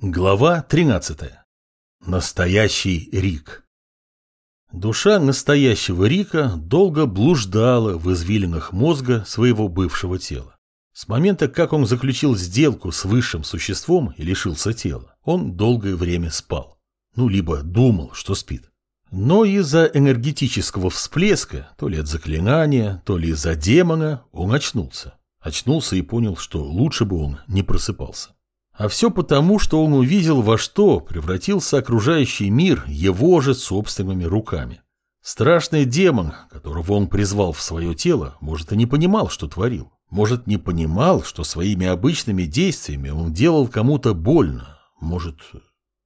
Глава 13. Настоящий Рик. Душа настоящего Рика долго блуждала в извилинах мозга своего бывшего тела. С момента, как он заключил сделку с высшим существом и лишился тела, он долгое время спал. Ну, либо думал, что спит. Но из-за энергетического всплеска, то ли от заклинания, то ли из-за демона, он очнулся. Очнулся и понял, что лучше бы он не просыпался. А все потому, что он увидел, во что превратился окружающий мир его же собственными руками. Страшный демон, которого он призвал в свое тело, может, и не понимал, что творил. Может, не понимал, что своими обычными действиями он делал кому-то больно. Может,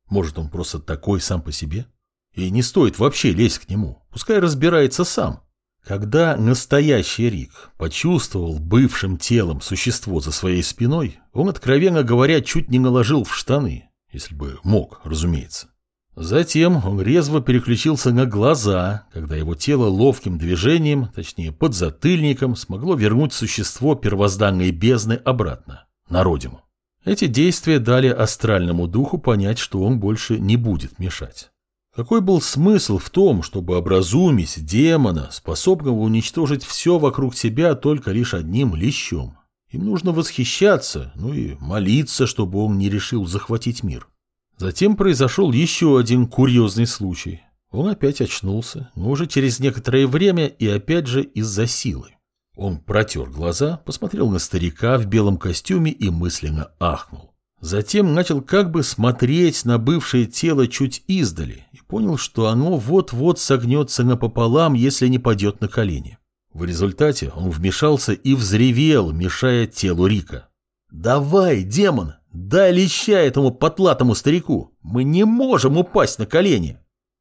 может, он просто такой сам по себе? И не стоит вообще лезть к нему. Пускай разбирается сам. Когда настоящий Рик почувствовал бывшим телом существо за своей спиной, он, откровенно говоря, чуть не наложил в штаны, если бы мог, разумеется. Затем он резво переключился на глаза, когда его тело ловким движением, точнее подзатыльником, смогло вернуть существо первозданной бездны обратно, на родину. Эти действия дали астральному духу понять, что он больше не будет мешать. Какой был смысл в том, чтобы образумить демона, способного уничтожить все вокруг себя только лишь одним лещом? Им нужно восхищаться, ну и молиться, чтобы он не решил захватить мир. Затем произошел еще один курьезный случай. Он опять очнулся, но уже через некоторое время и опять же из-за силы. Он протер глаза, посмотрел на старика в белом костюме и мысленно ахнул. Затем начал как бы смотреть на бывшее тело чуть издали понял, что оно вот-вот согнется напополам, если не падет на колени. В результате он вмешался и взревел, мешая телу Рика. «Давай, демон, дай леща этому потлатому старику! Мы не можем упасть на колени!»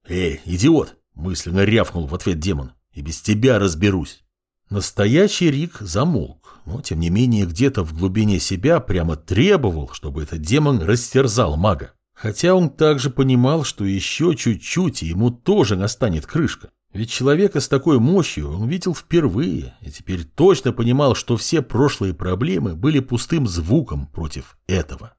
«Эй, идиот!» – мысленно рявкнул в ответ демон. «И без тебя разберусь!» Настоящий Рик замолк, но тем не менее где-то в глубине себя прямо требовал, чтобы этот демон растерзал мага. Хотя он также понимал, что еще чуть-чуть и ему тоже настанет крышка. Ведь человека с такой мощью он видел впервые, и теперь точно понимал, что все прошлые проблемы были пустым звуком против этого.